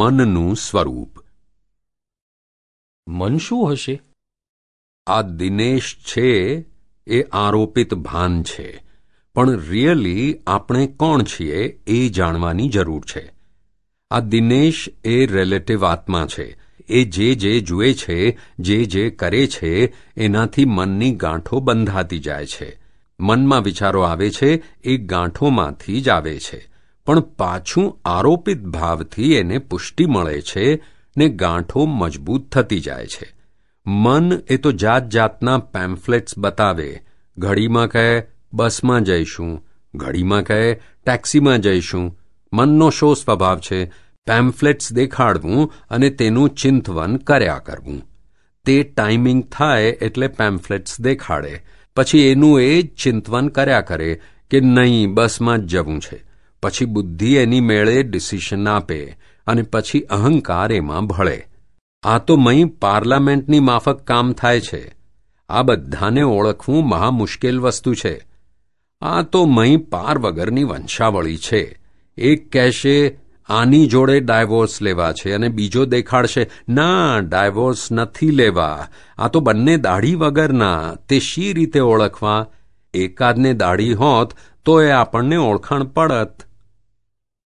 મનનું સ્વરૂપ. મન શું હશે? આ દિનેશ છે એ આરોપિત ભાન છે. પણ રિયલી આપણે કોણ છીએ એ જાણવાની જરૂર છે. આ દિનેશ એ રિલેટિવ આત્મા છે. એ જે જે જુએ છે જે જે કરે છે એનાથી મનની ગાંઠો બંધાતી જાય છે. મનમાં વિચારો આવે છે એ ગાંઠોમાંથી જ આવે છે. પણ પાછું આરોપિત ભાવથી એને પુષ્ટિ મળે છે ને ગાંઠો મજબૂત થતી જાય છે. મન એ તો જાત જાતના પેમ્ફલેટ્સ બતાવે. ઘડીમાં કહે, બસમાં જઈશું. ઘડીમાં કહે, ટેક્સીમાં જઈશું. મનનો શો સ્વભાવ છે. પેમ્ફલેટ્સ દેખાડવું અને તેનું ચિંતવન કર્યા કરવું. તે ટાઈમિંગ થાય એટલે પેમ્ફલેટ્સ દેખાડે. પછી એનું એ જ ચિંતવન કર્યા કરે કે નહીં, બસમાં જ જવું છે. પછી બુદ્ધિ એની મેળે ડિસિશન આપે અને પછી અહંકાર એમાં ભળે. આ તો મહી પાર્લામેન્ટની માફક કામ થાય છે. આ બધાને ઓળખવું મહા મુશ્કેલ વસ્તુ છે. આ તો મહી પાર વગરની વંશાવળી છે. એક કહેશે, આની જોડે ડાયવોર્સ લેવા છે અને બીજો દેખાડશે, ના ડાયવોર્સ નથી લેવા. આ તો બંને દાઢી વગરના, તે શી રીતે ઓળખવા? એકાદને દાઢી હોત તો એ આપણને ઓળખાણ પડત.